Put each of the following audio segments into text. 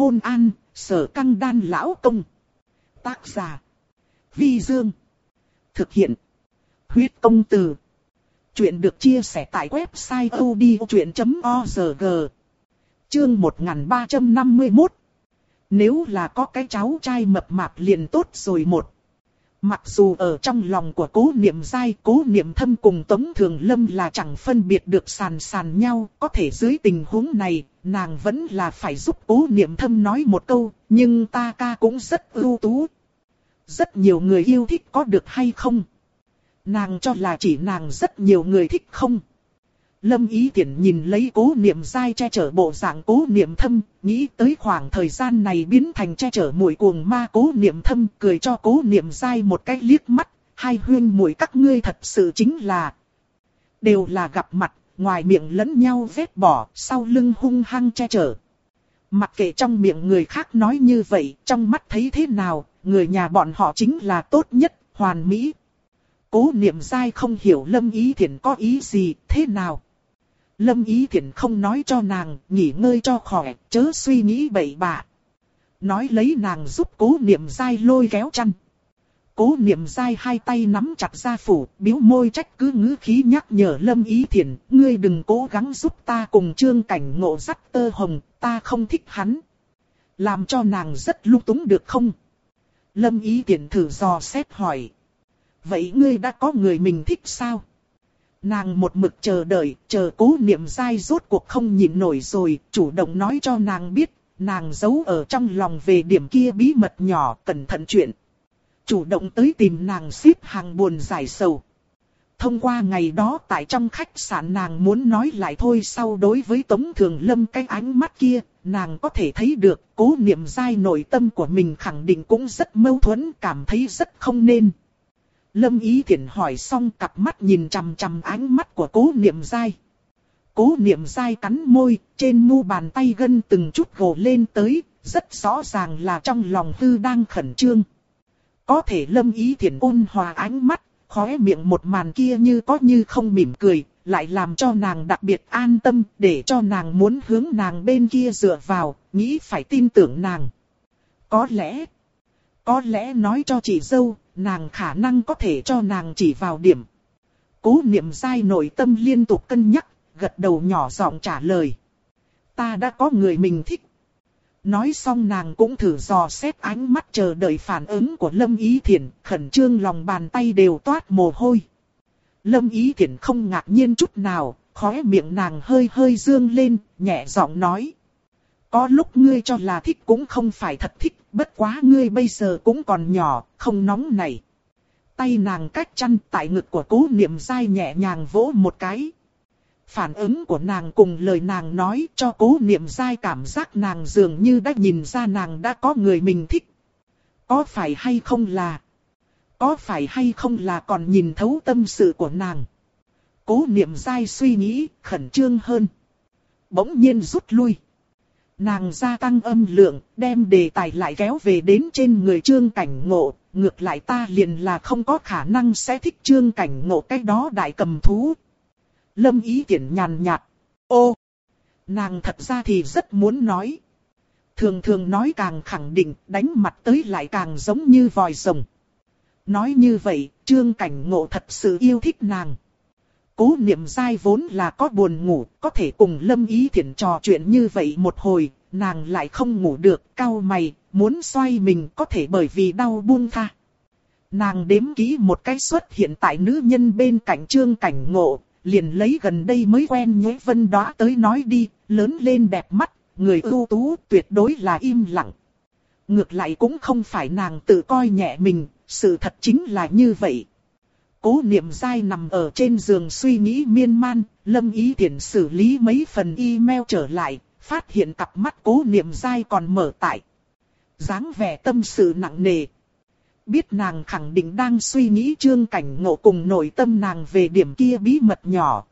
Hôn an, sở căng đan lão công. Tác giả. Vi Dương. Thực hiện. Huyết công từ. Chuyện được chia sẻ tại website odchuyện.org. Chương 1351. Nếu là có cái cháu trai mập mạp liền tốt rồi một. Mặc dù ở trong lòng của cố niệm dai, cố niệm thâm cùng Tống Thường Lâm là chẳng phân biệt được sàn sàn nhau, có thể dưới tình huống này, nàng vẫn là phải giúp cố niệm thâm nói một câu, nhưng ta ca cũng rất ưu tú. Rất nhiều người yêu thích có được hay không? Nàng cho là chỉ nàng rất nhiều người thích không? Lâm Ý Tiễn nhìn lấy cố niệm dai che chở bộ dạng cố niệm thâm, nghĩ tới khoảng thời gian này biến thành che chở mũi cuồng ma cố niệm thâm, cười cho cố niệm dai một cái liếc mắt, hai huyên mũi các ngươi thật sự chính là đều là gặp mặt, ngoài miệng lẫn nhau vết bỏ, sau lưng hung hăng che chở. Mặc kệ trong miệng người khác nói như vậy, trong mắt thấy thế nào, người nhà bọn họ chính là tốt nhất, hoàn mỹ. Cố niệm dai không hiểu Lâm Ý thiện có ý gì, thế nào. Lâm Ý Thiển không nói cho nàng, nghỉ ngơi cho khỏe, chớ suy nghĩ bậy bạ. Nói lấy nàng giúp cố niệm dai lôi kéo chăn. Cố niệm dai hai tay nắm chặt ra phủ, biếu môi trách cứ ngữ khí nhắc nhở Lâm Ý Thiển, ngươi đừng cố gắng giúp ta cùng trương cảnh ngộ dắt tơ hồng, ta không thích hắn. Làm cho nàng rất lung túng được không? Lâm Ý Thiển thử dò xét hỏi. Vậy ngươi đã có người mình thích sao? Nàng một mực chờ đợi, chờ cố niệm dai rốt cuộc không nhịn nổi rồi, chủ động nói cho nàng biết, nàng giấu ở trong lòng về điểm kia bí mật nhỏ, cẩn thận chuyện. Chủ động tới tìm nàng xếp hàng buồn giải sầu. Thông qua ngày đó tại trong khách sạn nàng muốn nói lại thôi sau đối với Tống Thường Lâm cái ánh mắt kia, nàng có thể thấy được cố niệm dai nội tâm của mình khẳng định cũng rất mâu thuẫn cảm thấy rất không nên. Lâm Ý Thiển hỏi xong cặp mắt nhìn chằm chằm ánh mắt của cố niệm dai. Cố niệm dai cắn môi, trên mu bàn tay gân từng chút gồ lên tới, rất rõ ràng là trong lòng tư đang khẩn trương. Có thể Lâm Ý Thiển ôn hòa ánh mắt, khóe miệng một màn kia như có như không mỉm cười, lại làm cho nàng đặc biệt an tâm, để cho nàng muốn hướng nàng bên kia dựa vào, nghĩ phải tin tưởng nàng. Có lẽ, có lẽ nói cho chị dâu, nàng khả năng có thể cho nàng chỉ vào điểm. Cố niệm dai nội tâm liên tục cân nhắc, gật đầu nhỏ giọng trả lời. Ta đã có người mình thích. Nói xong nàng cũng thử dò xét ánh mắt chờ đợi phản ứng của Lâm Ý Thiển, khẩn trương lòng bàn tay đều toát mồ hôi. Lâm Ý Thiển không ngạc nhiên chút nào, khóe miệng nàng hơi hơi dương lên, nhẹ giọng nói. Có lúc ngươi cho là thích cũng không phải thật thích, bất quá ngươi bây giờ cũng còn nhỏ, không nóng này. Tay nàng cách chăn tại ngực của cố niệm dai nhẹ nhàng vỗ một cái. Phản ứng của nàng cùng lời nàng nói cho cố niệm dai cảm giác nàng dường như đã nhìn ra nàng đã có người mình thích. Có phải hay không là... Có phải hay không là còn nhìn thấu tâm sự của nàng. Cố niệm dai suy nghĩ, khẩn trương hơn. Bỗng nhiên rút lui. Nàng gia tăng âm lượng, đem đề tài lại kéo về đến trên người trương cảnh ngộ, ngược lại ta liền là không có khả năng sẽ thích trương cảnh ngộ cái đó đại cầm thú. Lâm ý tiện nhàn nhạt, ô, nàng thật ra thì rất muốn nói. Thường thường nói càng khẳng định, đánh mặt tới lại càng giống như vòi rồng. Nói như vậy, trương cảnh ngộ thật sự yêu thích nàng. Cố niệm dai vốn là có buồn ngủ, có thể cùng Lâm Ý Thiển trò chuyện như vậy một hồi, nàng lại không ngủ được, cao mày, muốn xoay mình có thể bởi vì đau buông tha. Nàng đếm kỹ một cái xuất hiện tại nữ nhân bên cạnh trương cảnh ngộ, liền lấy gần đây mới quen nhế vân đó tới nói đi, lớn lên đẹp mắt, người ưu tú tuyệt đối là im lặng. Ngược lại cũng không phải nàng tự coi nhẹ mình, sự thật chính là như vậy. Cố niệm dai nằm ở trên giường suy nghĩ miên man, lâm ý tiện xử lý mấy phần email trở lại, phát hiện cặp mắt cố niệm dai còn mở tại. dáng vẻ tâm sự nặng nề. Biết nàng khẳng định đang suy nghĩ trương cảnh ngộ cùng nội tâm nàng về điểm kia bí mật nhỏ.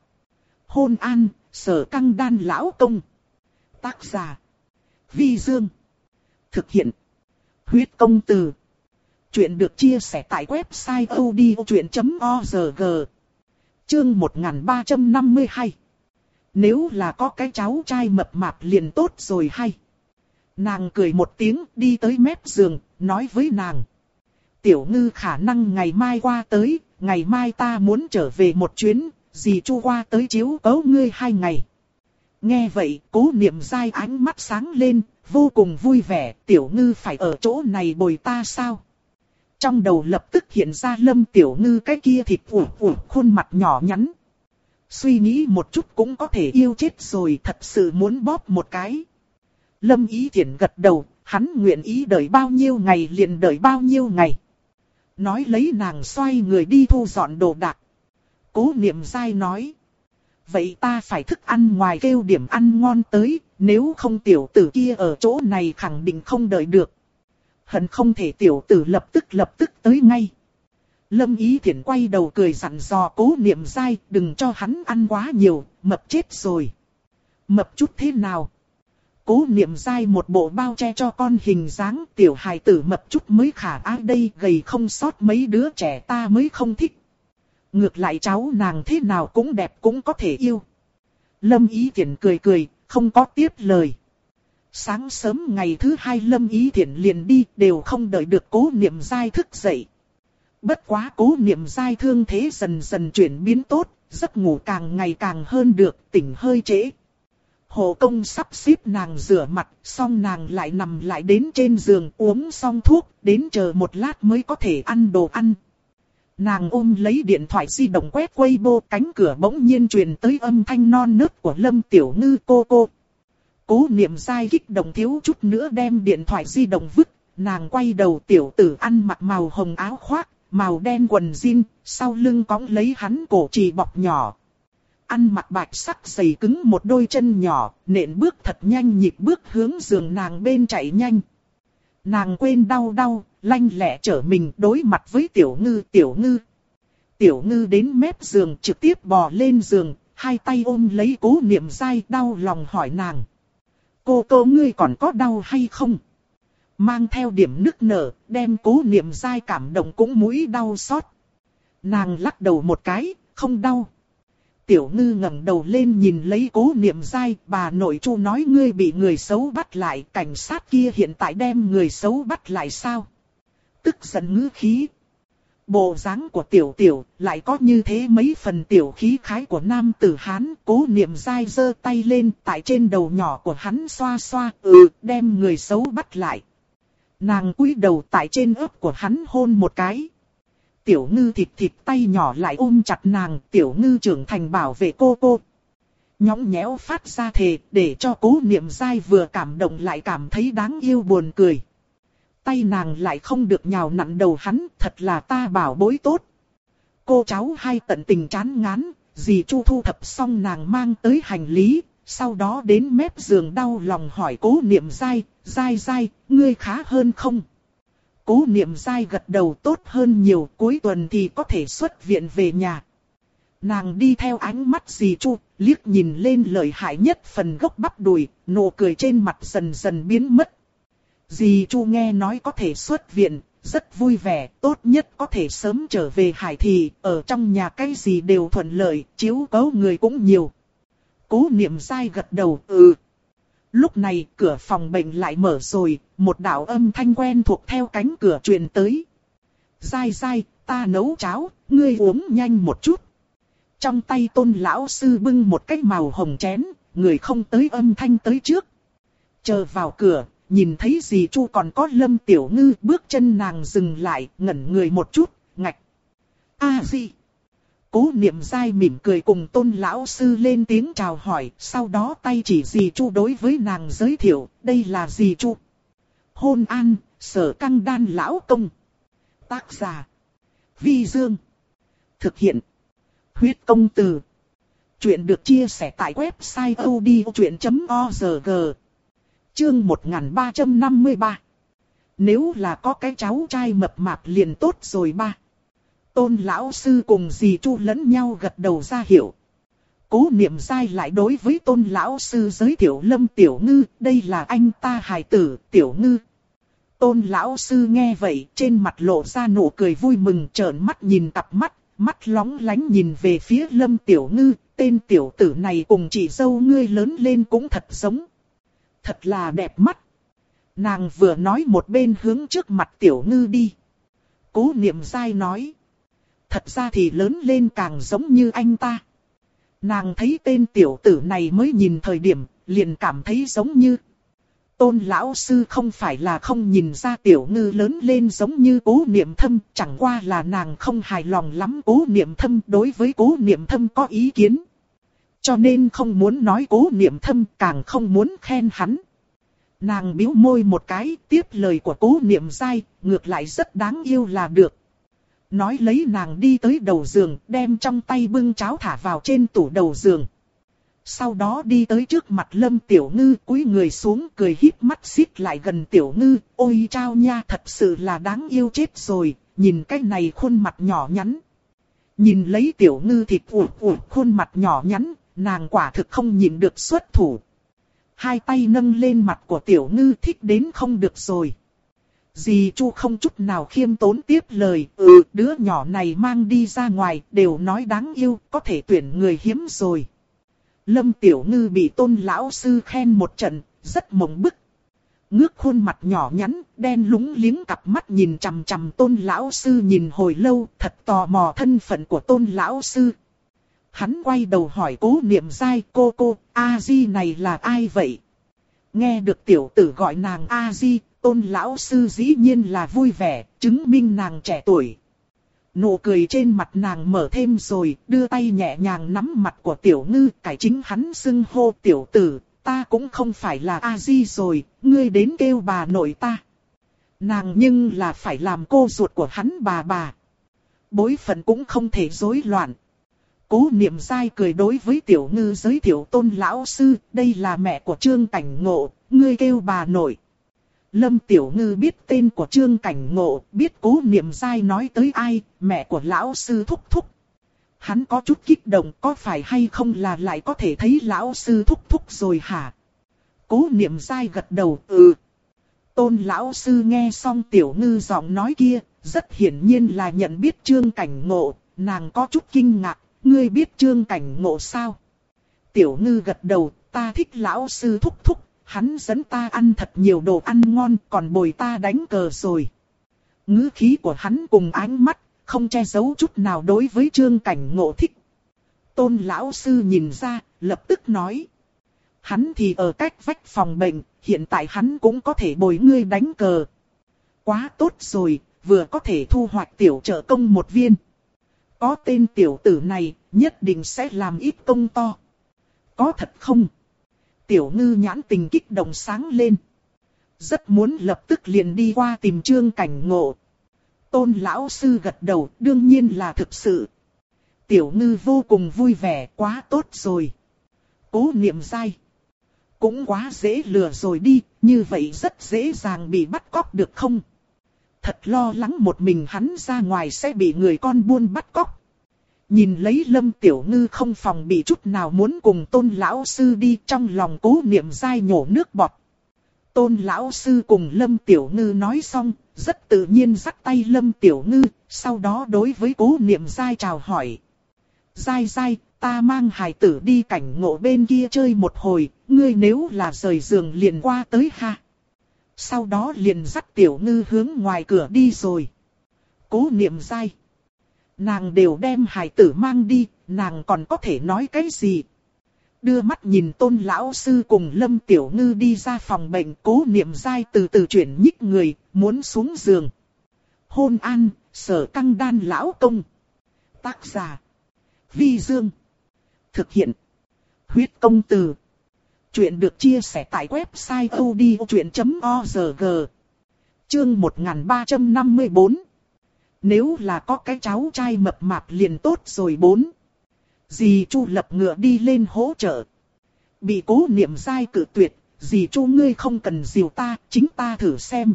Hôn an, sở căng đan lão công. Tác giả. Vi Dương. Thực hiện. Huyết công từ. Chuyện được chia sẻ tại website odchuyện.org Chương 1352 Nếu là có cái cháu trai mập mạp liền tốt rồi hay Nàng cười một tiếng đi tới mép giường, nói với nàng. Tiểu ngư khả năng ngày mai qua tới, ngày mai ta muốn trở về một chuyến, dì chu qua tới chiếu cấu ngươi hai ngày. Nghe vậy, cố niệm dai ánh mắt sáng lên, vô cùng vui vẻ, tiểu ngư phải ở chỗ này bồi ta sao? Trong đầu lập tức hiện ra lâm tiểu ngư cái kia thịt ủ ủ khuôn mặt nhỏ nhắn. Suy nghĩ một chút cũng có thể yêu chết rồi thật sự muốn bóp một cái. Lâm ý thiện gật đầu, hắn nguyện ý đợi bao nhiêu ngày liền đợi bao nhiêu ngày. Nói lấy nàng xoay người đi thu dọn đồ đạc. Cố niệm dai nói. Vậy ta phải thức ăn ngoài kêu điểm ăn ngon tới, nếu không tiểu tử kia ở chỗ này khẳng định không đợi được. Hận không thể tiểu tử lập tức lập tức tới ngay. Lâm Ý Thiển quay đầu cười dặn dò cố niệm dai, đừng cho hắn ăn quá nhiều, mập chết rồi. Mập chút thế nào? Cố niệm dai một bộ bao che cho con hình dáng tiểu hài tử mập chút mới khả ái đây gầy không sót mấy đứa trẻ ta mới không thích. Ngược lại cháu nàng thế nào cũng đẹp cũng có thể yêu. Lâm Ý Thiển cười cười, không có tiếp lời. Sáng sớm ngày thứ hai Lâm Ý Thiển liền đi, đều không đợi được cố niệm dai thức dậy. Bất quá cố niệm dai thương thế dần dần chuyển biến tốt, giấc ngủ càng ngày càng hơn được, tỉnh hơi trễ. Hồ công sắp xếp nàng rửa mặt, xong nàng lại nằm lại đến trên giường uống xong thuốc, đến chờ một lát mới có thể ăn đồ ăn. Nàng ôm lấy điện thoại di động quét quay bô cánh cửa bỗng nhiên truyền tới âm thanh non nớt của Lâm Tiểu Ngư cô cô. Cố niệm dai kích động thiếu chút nữa đem điện thoại di động vứt, nàng quay đầu tiểu tử ăn mặc màu hồng áo khoác, màu đen quần jean, sau lưng cõng lấy hắn cổ trì bọc nhỏ. Ăn mặc bạch sắc dày cứng một đôi chân nhỏ, nện bước thật nhanh nhịp bước hướng giường nàng bên chạy nhanh. Nàng quên đau đau, lanh lẹ trở mình đối mặt với tiểu ngư tiểu ngư. Tiểu ngư đến mép giường trực tiếp bò lên giường, hai tay ôm lấy cố niệm dai đau lòng hỏi nàng. Cô cô ngươi còn có đau hay không? Mang theo điểm nức nở, đem cố niệm dai cảm động cũng mũi đau xót. Nàng lắc đầu một cái, không đau. Tiểu ngư ngẩng đầu lên nhìn lấy cố niệm dai, bà nội chu nói ngươi bị người xấu bắt lại, cảnh sát kia hiện tại đem người xấu bắt lại sao? Tức giận ngữ khí. Bộ dáng của tiểu tiểu lại có như thế mấy phần tiểu khí khái của nam tử Hán, cố niệm dai giơ tay lên tại trên đầu nhỏ của hắn xoa xoa, ừ, đem người xấu bắt lại. Nàng cúi đầu tại trên ớp của hắn hôn một cái. Tiểu ngư thịt thịt tay nhỏ lại ôm chặt nàng, tiểu ngư trưởng thành bảo vệ cô cô. Nhõng nhẽo phát ra thề, để cho cố niệm dai vừa cảm động lại cảm thấy đáng yêu buồn cười. Tay nàng lại không được nhào nặn đầu hắn, thật là ta bảo bối tốt. Cô cháu hai tận tình chán ngán, dì Chu thu thập xong nàng mang tới hành lý, sau đó đến mép giường đau lòng hỏi cố niệm dai, dai dai, ngươi khá hơn không? Cố niệm dai gật đầu tốt hơn nhiều, cuối tuần thì có thể xuất viện về nhà. Nàng đi theo ánh mắt dì chu, liếc nhìn lên lợi hại nhất phần gốc bắp đùi, nụ cười trên mặt dần dần biến mất. Dì chu nghe nói có thể xuất viện, rất vui vẻ, tốt nhất có thể sớm trở về hải thị, ở trong nhà cái gì đều thuận lợi, chiếu cấu người cũng nhiều. Cố niệm sai gật đầu, ừ. Lúc này cửa phòng bệnh lại mở rồi, một đạo âm thanh quen thuộc theo cánh cửa truyền tới. Dai dai, ta nấu cháo, ngươi uống nhanh một chút. Trong tay tôn lão sư bưng một cái màu hồng chén, người không tới âm thanh tới trước. Chờ vào cửa, nhìn thấy gì chu còn có lâm tiểu ngư bước chân nàng dừng lại, ngẩn người một chút, ngạch. a à gì? Cố niệm dai mỉm cười cùng tôn lão sư lên tiếng chào hỏi, sau đó tay chỉ dì chu đối với nàng giới thiệu, đây là dì chu. Hôn an, sở căng đan lão công. Tác giả. Vi Dương. Thực hiện. Huyết công từ. Chuyện được chia sẻ tại website odchuyện.org. Chương 1353. Nếu là có cái cháu trai mập mạp liền tốt rồi ba. Tôn lão sư cùng dì chu lẫn nhau gật đầu ra hiệu. Cố niệm sai lại đối với tôn lão sư giới thiệu lâm tiểu ngư, đây là anh ta hài tử, tiểu ngư. Tôn lão sư nghe vậy, trên mặt lộ ra nụ cười vui mừng trợn mắt nhìn cặp mắt, mắt lóng lánh nhìn về phía lâm tiểu ngư, tên tiểu tử này cùng chị dâu ngươi lớn lên cũng thật giống. Thật là đẹp mắt. Nàng vừa nói một bên hướng trước mặt tiểu ngư đi. Cố niệm dai nói. Thật ra thì lớn lên càng giống như anh ta. Nàng thấy tên tiểu tử này mới nhìn thời điểm, liền cảm thấy giống như. Tôn lão sư không phải là không nhìn ra tiểu ngư lớn lên giống như cố niệm thâm, chẳng qua là nàng không hài lòng lắm cố niệm thâm đối với cố niệm thâm có ý kiến. Cho nên không muốn nói cố niệm thâm càng không muốn khen hắn. Nàng biếu môi một cái, tiếp lời của cố niệm dai, ngược lại rất đáng yêu là được. Nói lấy nàng đi tới đầu giường, đem trong tay bưng cháo thả vào trên tủ đầu giường. Sau đó đi tới trước mặt lâm tiểu ngư cúi người xuống cười híp mắt xít lại gần tiểu ngư, ôi trao nha thật sự là đáng yêu chết rồi, nhìn cái này khuôn mặt nhỏ nhắn. Nhìn lấy tiểu ngư thịt ủ ủ khuôn mặt nhỏ nhắn, nàng quả thực không nhịn được xuất thủ. Hai tay nâng lên mặt của tiểu ngư thích đến không được rồi. Dì Chu không chút nào khiêm tốn tiếp lời, ừ, đứa nhỏ này mang đi ra ngoài, đều nói đáng yêu, có thể tuyển người hiếm rồi. Lâm Tiểu Ngư bị tôn lão sư khen một trận, rất mộng bức. Ngước khuôn mặt nhỏ nhắn, đen lúng liếng cặp mắt nhìn chằm chằm tôn lão sư nhìn hồi lâu, thật tò mò thân phận của tôn lão sư. Hắn quay đầu hỏi cố niệm dai cô cô, A-di này là ai vậy? Nghe được tiểu tử gọi nàng A-di, tôn lão sư dĩ nhiên là vui vẻ, chứng minh nàng trẻ tuổi. Nụ cười trên mặt nàng mở thêm rồi, đưa tay nhẹ nhàng nắm mặt của tiểu ngư, cải chính hắn xưng hô tiểu tử, ta cũng không phải là A-di rồi, ngươi đến kêu bà nội ta. Nàng nhưng là phải làm cô ruột của hắn bà bà. Bối phận cũng không thể rối loạn. Cố niệm dai cười đối với tiểu ngư giới thiệu tôn lão sư, đây là mẹ của trương cảnh ngộ, ngươi kêu bà nội. Lâm Tiểu Ngư biết tên của Trương Cảnh Ngộ, biết cố niệm dai nói tới ai, mẹ của lão sư thúc thúc. Hắn có chút kích động có phải hay không là lại có thể thấy lão sư thúc thúc rồi hả? Cố niệm dai gật đầu, ừ. Tôn lão sư nghe xong Tiểu Ngư giọng nói kia, rất hiển nhiên là nhận biết Trương Cảnh Ngộ, nàng có chút kinh ngạc, ngươi biết Trương Cảnh Ngộ sao? Tiểu Ngư gật đầu, ta thích lão sư thúc thúc hắn dẫn ta ăn thật nhiều đồ ăn ngon còn bồi ta đánh cờ rồi. ngữ khí của hắn cùng ánh mắt, không che giấu chút nào đối với trương cảnh ngộ thích. Tôn lão sư nhìn ra, lập tức nói. Hắn thì ở cách vách phòng bệnh, hiện tại hắn cũng có thể bồi ngươi đánh cờ. Quá tốt rồi, vừa có thể thu hoạch tiểu trợ công một viên. Có tên tiểu tử này, nhất định sẽ làm ít công to. Có thật không? tiểu ngư nhãn tình kích động sáng lên. Rất muốn lập tức liền đi qua tìm trương cảnh ngộ. Tôn lão sư gật đầu đương nhiên là thực sự. Tiểu ngư vô cùng vui vẻ quá tốt rồi. Cố niệm dai. Cũng quá dễ lừa rồi đi, như vậy rất dễ dàng bị bắt cóc được không? Thật lo lắng một mình hắn ra ngoài sẽ bị người con buôn bắt cóc. Nhìn lấy lâm tiểu ngư không phòng bị chút nào muốn cùng tôn lão sư đi trong lòng cố niệm dai nhổ nước bọt. Tôn lão sư cùng lâm tiểu ngư nói xong, rất tự nhiên dắt tay lâm tiểu ngư, sau đó đối với cố niệm dai chào hỏi. Dai dai, ta mang hải tử đi cảnh ngộ bên kia chơi một hồi, ngươi nếu là rời giường liền qua tới ha. Sau đó liền dắt tiểu ngư hướng ngoài cửa đi rồi. Cố niệm dai. Nàng đều đem hài tử mang đi, nàng còn có thể nói cái gì? Đưa mắt nhìn tôn lão sư cùng lâm tiểu ngư đi ra phòng bệnh cố niệm dai từ từ chuyển nhích người, muốn xuống giường. Hôn an, sở căng đan lão công. Tác giả. Vi Dương. Thực hiện. Huyết công từ. Chuyện được chia sẻ tại website odchuyện.org. Chương 1354. Nếu là có cái cháu trai mập mạp liền tốt rồi bốn. Dì Chu lập ngựa đi lên hỗ trợ. Bị cố niệm sai cử tuyệt, dì Chu ngươi không cần dìu ta, chính ta thử xem.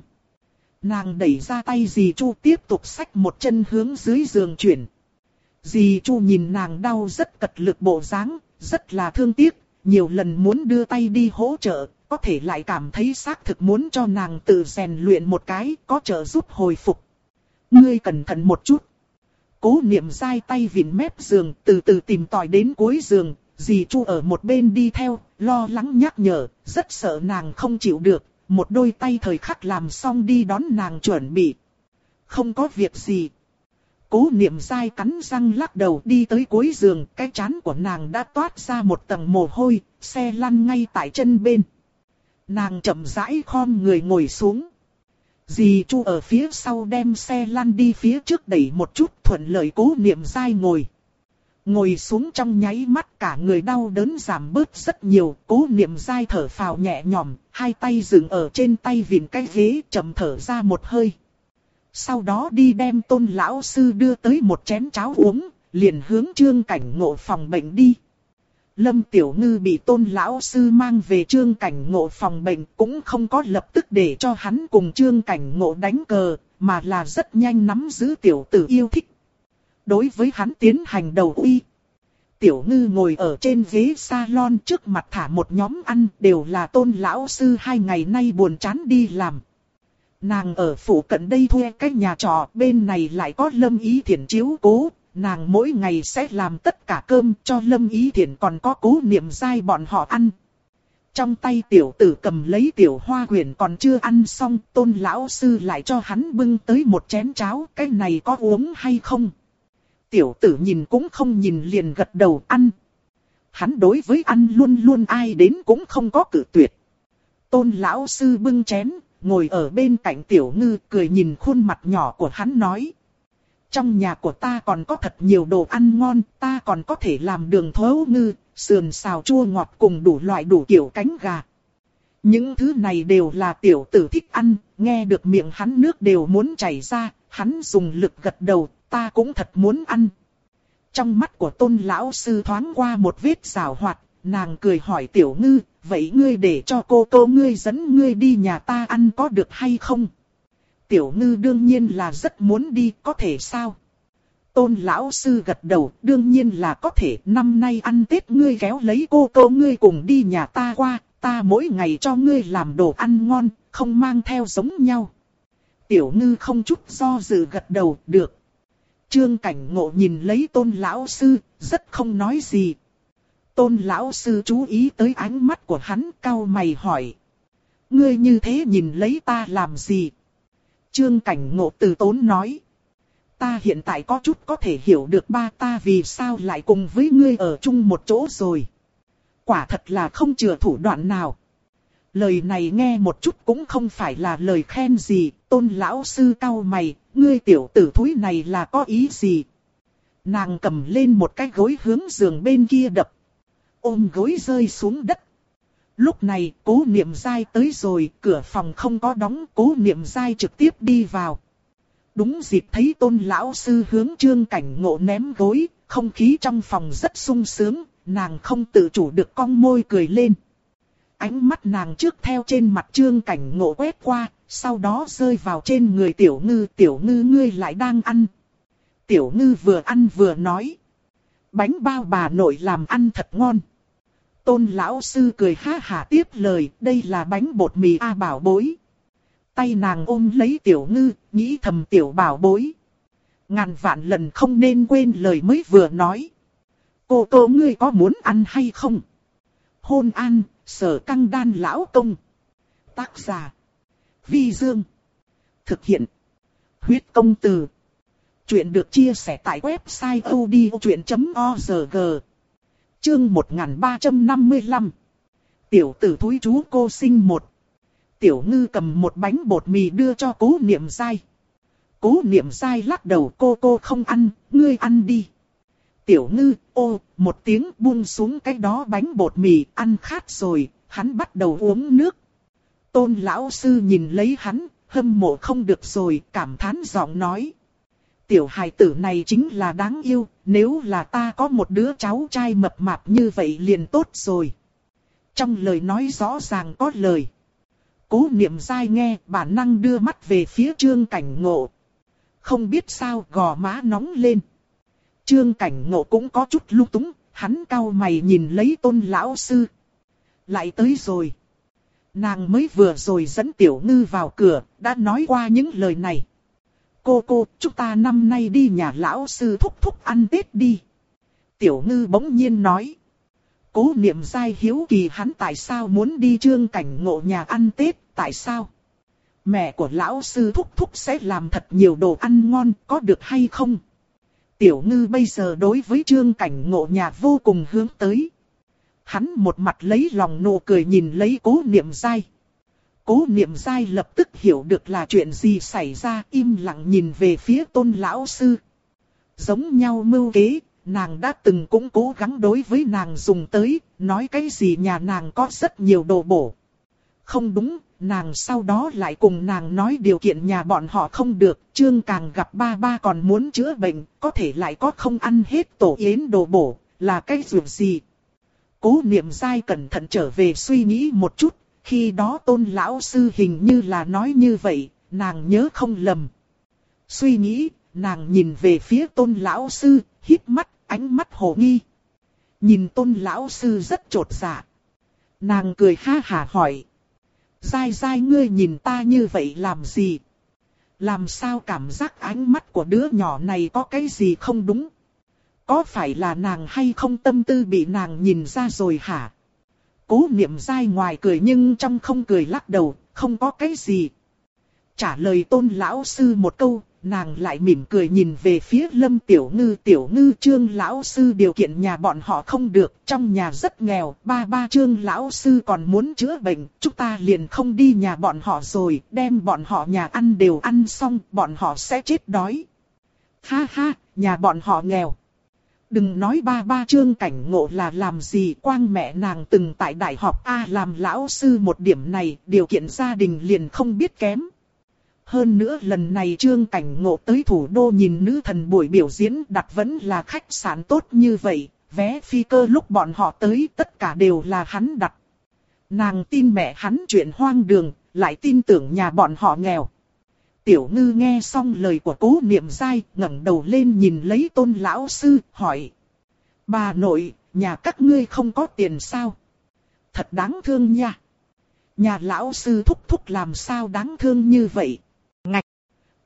Nàng đẩy ra tay dì Chu tiếp tục xách một chân hướng dưới giường chuyển. Dì Chu nhìn nàng đau rất cật lực bộ dáng, rất là thương tiếc, nhiều lần muốn đưa tay đi hỗ trợ, có thể lại cảm thấy xác thực muốn cho nàng tự rèn luyện một cái, có trợ giúp hồi phục. Ngươi cẩn thận một chút. Cố niệm dai tay vịn mép giường, từ từ tìm tòi đến cuối giường, dì Chu ở một bên đi theo, lo lắng nhắc nhở, rất sợ nàng không chịu được, một đôi tay thời khắc làm xong đi đón nàng chuẩn bị. Không có việc gì. Cố niệm dai cắn răng lắc đầu đi tới cuối giường, cái chán của nàng đã toát ra một tầng mồ hôi, xe lăn ngay tại chân bên. Nàng chậm rãi khom người ngồi xuống. Dì Chu ở phía sau đem xe lăn đi phía trước đẩy một chút thuận lợi cố niệm dai ngồi. Ngồi xuống trong nháy mắt cả người đau đớn giảm bớt rất nhiều, cố niệm dai thở phào nhẹ nhõm, hai tay dừng ở trên tay vịn cái ghế chậm thở ra một hơi. Sau đó đi đem tôn lão sư đưa tới một chén cháo uống, liền hướng trương cảnh ngộ phòng bệnh đi. Lâm Tiểu Ngư bị tôn lão sư mang về trương cảnh ngộ phòng bệnh cũng không có lập tức để cho hắn cùng trương cảnh ngộ đánh cờ, mà là rất nhanh nắm giữ tiểu tử yêu thích. Đối với hắn tiến hành đầu uy. Tiểu Ngư ngồi ở trên ghế salon trước mặt thả một nhóm ăn đều là tôn lão sư hai ngày nay buồn chán đi làm. Nàng ở phủ cận đây thuê cái nhà trọ bên này lại có lâm ý thiện chiếu cố, nàng mỗi ngày sẽ làm tất cả cơm cho Lâm Ý Thiển còn có cố niệm dai bọn họ ăn. Trong tay tiểu tử cầm lấy tiểu hoa quyển còn chưa ăn xong, tôn lão sư lại cho hắn bưng tới một chén cháo, cái này có uống hay không? Tiểu tử nhìn cũng không nhìn liền gật đầu ăn. Hắn đối với ăn luôn luôn ai đến cũng không có cử tuyệt. Tôn lão sư bưng chén, ngồi ở bên cạnh tiểu ngư cười nhìn khuôn mặt nhỏ của hắn nói. Trong nhà của ta còn có thật nhiều đồ ăn ngon, ta còn có thể làm đường thố ngư, sườn xào chua ngọt cùng đủ loại đủ kiểu cánh gà. Những thứ này đều là tiểu tử thích ăn, nghe được miệng hắn nước đều muốn chảy ra, hắn dùng lực gật đầu, ta cũng thật muốn ăn. Trong mắt của tôn lão sư thoáng qua một vết rào hoạt, nàng cười hỏi tiểu ngư, vậy ngươi để cho cô cô ngươi dẫn ngươi đi nhà ta ăn có được hay không? Tiểu ngư đương nhiên là rất muốn đi, có thể sao? Tôn lão sư gật đầu, đương nhiên là có thể, năm nay ăn Tết ngươi kéo lấy cô cô ngươi cùng đi nhà ta qua, ta mỗi ngày cho ngươi làm đồ ăn ngon, không mang theo giống nhau. Tiểu ngư không chút do dự gật đầu, được. Trương cảnh ngộ nhìn lấy tôn lão sư, rất không nói gì. Tôn lão sư chú ý tới ánh mắt của hắn, cau mày hỏi. Ngươi như thế nhìn lấy ta làm gì? Trương Cảnh Ngộ từ tốn nói. Ta hiện tại có chút có thể hiểu được ba ta vì sao lại cùng với ngươi ở chung một chỗ rồi. Quả thật là không chừa thủ đoạn nào. Lời này nghe một chút cũng không phải là lời khen gì, tôn lão sư cao mày, ngươi tiểu tử thúi này là có ý gì. Nàng cầm lên một cái gối hướng giường bên kia đập. Ôm gối rơi xuống đất. Lúc này, cố niệm dai tới rồi, cửa phòng không có đóng, cố niệm dai trực tiếp đi vào. Đúng dịp thấy tôn lão sư hướng trương cảnh ngộ ném gối, không khí trong phòng rất sung sướng, nàng không tự chủ được cong môi cười lên. Ánh mắt nàng trước theo trên mặt trương cảnh ngộ quét qua, sau đó rơi vào trên người tiểu ngư, tiểu ngư ngươi lại đang ăn. Tiểu ngư vừa ăn vừa nói. Bánh bao bà nội làm ăn thật ngon. Tôn lão sư cười ha hả tiếp lời, đây là bánh bột mì A bảo bối. Tay nàng ôm lấy tiểu ngư, nghĩ thầm tiểu bảo bối. Ngàn vạn lần không nên quên lời mới vừa nói. Cô cô ngươi có muốn ăn hay không? Hôn an, sở căng đan lão công. Tác giả. Vi Dương. Thực hiện. Huyết công từ. Chuyện được chia sẻ tại website odchuyện.org. Chương 1355 Tiểu tử thúi chú cô sinh một. Tiểu ngư cầm một bánh bột mì đưa cho cố niệm dai. Cố niệm dai lắc đầu cô cô không ăn, ngươi ăn đi. Tiểu ngư, ô, một tiếng buông xuống cái đó bánh bột mì, ăn khát rồi, hắn bắt đầu uống nước. Tôn lão sư nhìn lấy hắn, hâm mộ không được rồi, cảm thán giọng nói tiểu hài tử này chính là đáng yêu, nếu là ta có một đứa cháu trai mập mạp như vậy liền tốt rồi. Trong lời nói rõ ràng có lời. Cố niệm dai nghe, bản năng đưa mắt về phía trương cảnh ngộ. Không biết sao gò má nóng lên. Trương cảnh ngộ cũng có chút lung túng, hắn cau mày nhìn lấy tôn lão sư. Lại tới rồi. Nàng mới vừa rồi dẫn tiểu ngư vào cửa, đã nói qua những lời này cô cô, chúng ta năm nay đi nhà lão sư thúc thúc ăn Tết đi. Tiểu ngư bỗng nhiên nói. Cố niệm dai hiếu kỳ hắn tại sao muốn đi trương cảnh ngộ nhà ăn Tết, tại sao? Mẹ của lão sư thúc thúc sẽ làm thật nhiều đồ ăn ngon, có được hay không? Tiểu ngư bây giờ đối với trương cảnh ngộ nhà vô cùng hướng tới. Hắn một mặt lấy lòng nụ cười nhìn lấy cố niệm dai. Cố niệm dai lập tức hiểu được là chuyện gì xảy ra im lặng nhìn về phía tôn lão sư. Giống nhau mưu kế, nàng đã từng cũng cố gắng đối với nàng dùng tới, nói cái gì nhà nàng có rất nhiều đồ bổ. Không đúng, nàng sau đó lại cùng nàng nói điều kiện nhà bọn họ không được, trương càng gặp ba ba còn muốn chữa bệnh, có thể lại có không ăn hết tổ yến đồ bổ, là cái dù gì. Cố niệm dai cẩn thận trở về suy nghĩ một chút, khi đó tôn lão sư hình như là nói như vậy, nàng nhớ không lầm. Suy nghĩ, nàng nhìn về phía tôn lão sư, hít mắt, ánh mắt hồ nghi. Nhìn tôn lão sư rất trột dạ. Nàng cười ha hà hỏi. Dai dai ngươi nhìn ta như vậy làm gì? Làm sao cảm giác ánh mắt của đứa nhỏ này có cái gì không đúng? Có phải là nàng hay không tâm tư bị nàng nhìn ra rồi hả? Cố niệm dai ngoài cười nhưng trong không cười lắc đầu, không có cái gì. Trả lời tôn lão sư một câu, nàng lại mỉm cười nhìn về phía lâm tiểu ngư tiểu ngư trương lão sư điều kiện nhà bọn họ không được, trong nhà rất nghèo, ba ba trương lão sư còn muốn chữa bệnh, chúng ta liền không đi nhà bọn họ rồi, đem bọn họ nhà ăn đều ăn xong, bọn họ sẽ chết đói. Ha ha, nhà bọn họ nghèo. Đừng nói ba ba trương cảnh ngộ là làm gì quang mẹ nàng từng tại đại học A làm lão sư một điểm này, điều kiện gia đình liền không biết kém. Hơn nữa lần này trương cảnh ngộ tới thủ đô nhìn nữ thần buổi biểu diễn đặt vẫn là khách sạn tốt như vậy, vé phi cơ lúc bọn họ tới tất cả đều là hắn đặt. Nàng tin mẹ hắn chuyện hoang đường, lại tin tưởng nhà bọn họ nghèo. Tiểu ngư nghe xong lời của cố niệm dai, ngẩng đầu lên nhìn lấy tôn lão sư, hỏi. Bà nội, nhà các ngươi không có tiền sao? Thật đáng thương nha. Nhà lão sư thúc thúc làm sao đáng thương như vậy? Ngạch!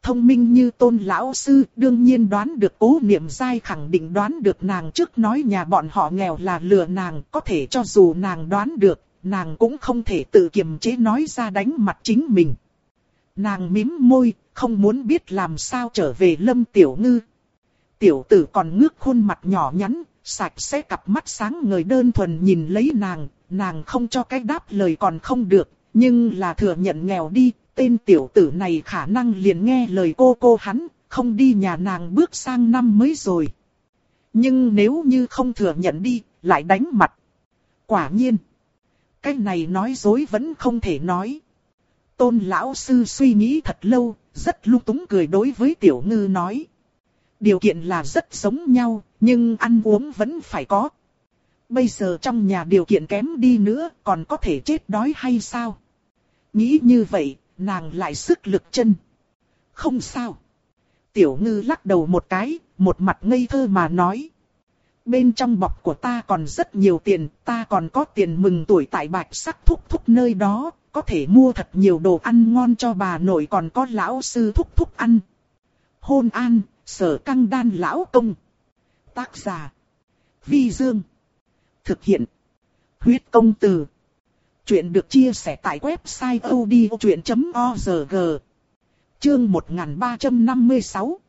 Thông minh như tôn lão sư, đương nhiên đoán được cố niệm dai khẳng định đoán được nàng trước nói nhà bọn họ nghèo là lừa nàng, có thể cho dù nàng đoán được, nàng cũng không thể tự kiềm chế nói ra đánh mặt chính mình. Nàng mím môi, không muốn biết làm sao trở về lâm tiểu ngư. Tiểu tử còn ngước khuôn mặt nhỏ nhắn, sạch sẽ cặp mắt sáng người đơn thuần nhìn lấy nàng, nàng không cho cách đáp lời còn không được, nhưng là thừa nhận nghèo đi, tên tiểu tử này khả năng liền nghe lời cô cô hắn, không đi nhà nàng bước sang năm mới rồi. Nhưng nếu như không thừa nhận đi, lại đánh mặt. Quả nhiên, cái này nói dối vẫn không thể nói. Tôn lão sư suy nghĩ thật lâu, rất lung túng cười đối với tiểu ngư nói. Điều kiện là rất giống nhau, nhưng ăn uống vẫn phải có. Bây giờ trong nhà điều kiện kém đi nữa, còn có thể chết đói hay sao? Nghĩ như vậy, nàng lại sức lực chân. Không sao. Tiểu ngư lắc đầu một cái, một mặt ngây thơ mà nói. Bên trong bọc của ta còn rất nhiều tiền, ta còn có tiền mừng tuổi tại bạch sắc thúc thúc nơi đó, có thể mua thật nhiều đồ ăn ngon cho bà nội còn có lão sư thúc thúc ăn. Hôn an, sở căng đan lão công. Tác giả. Vi Dương. Thực hiện. Huyết công từ. Chuyện được chia sẻ tại website odchuyện.org. Chương 1356.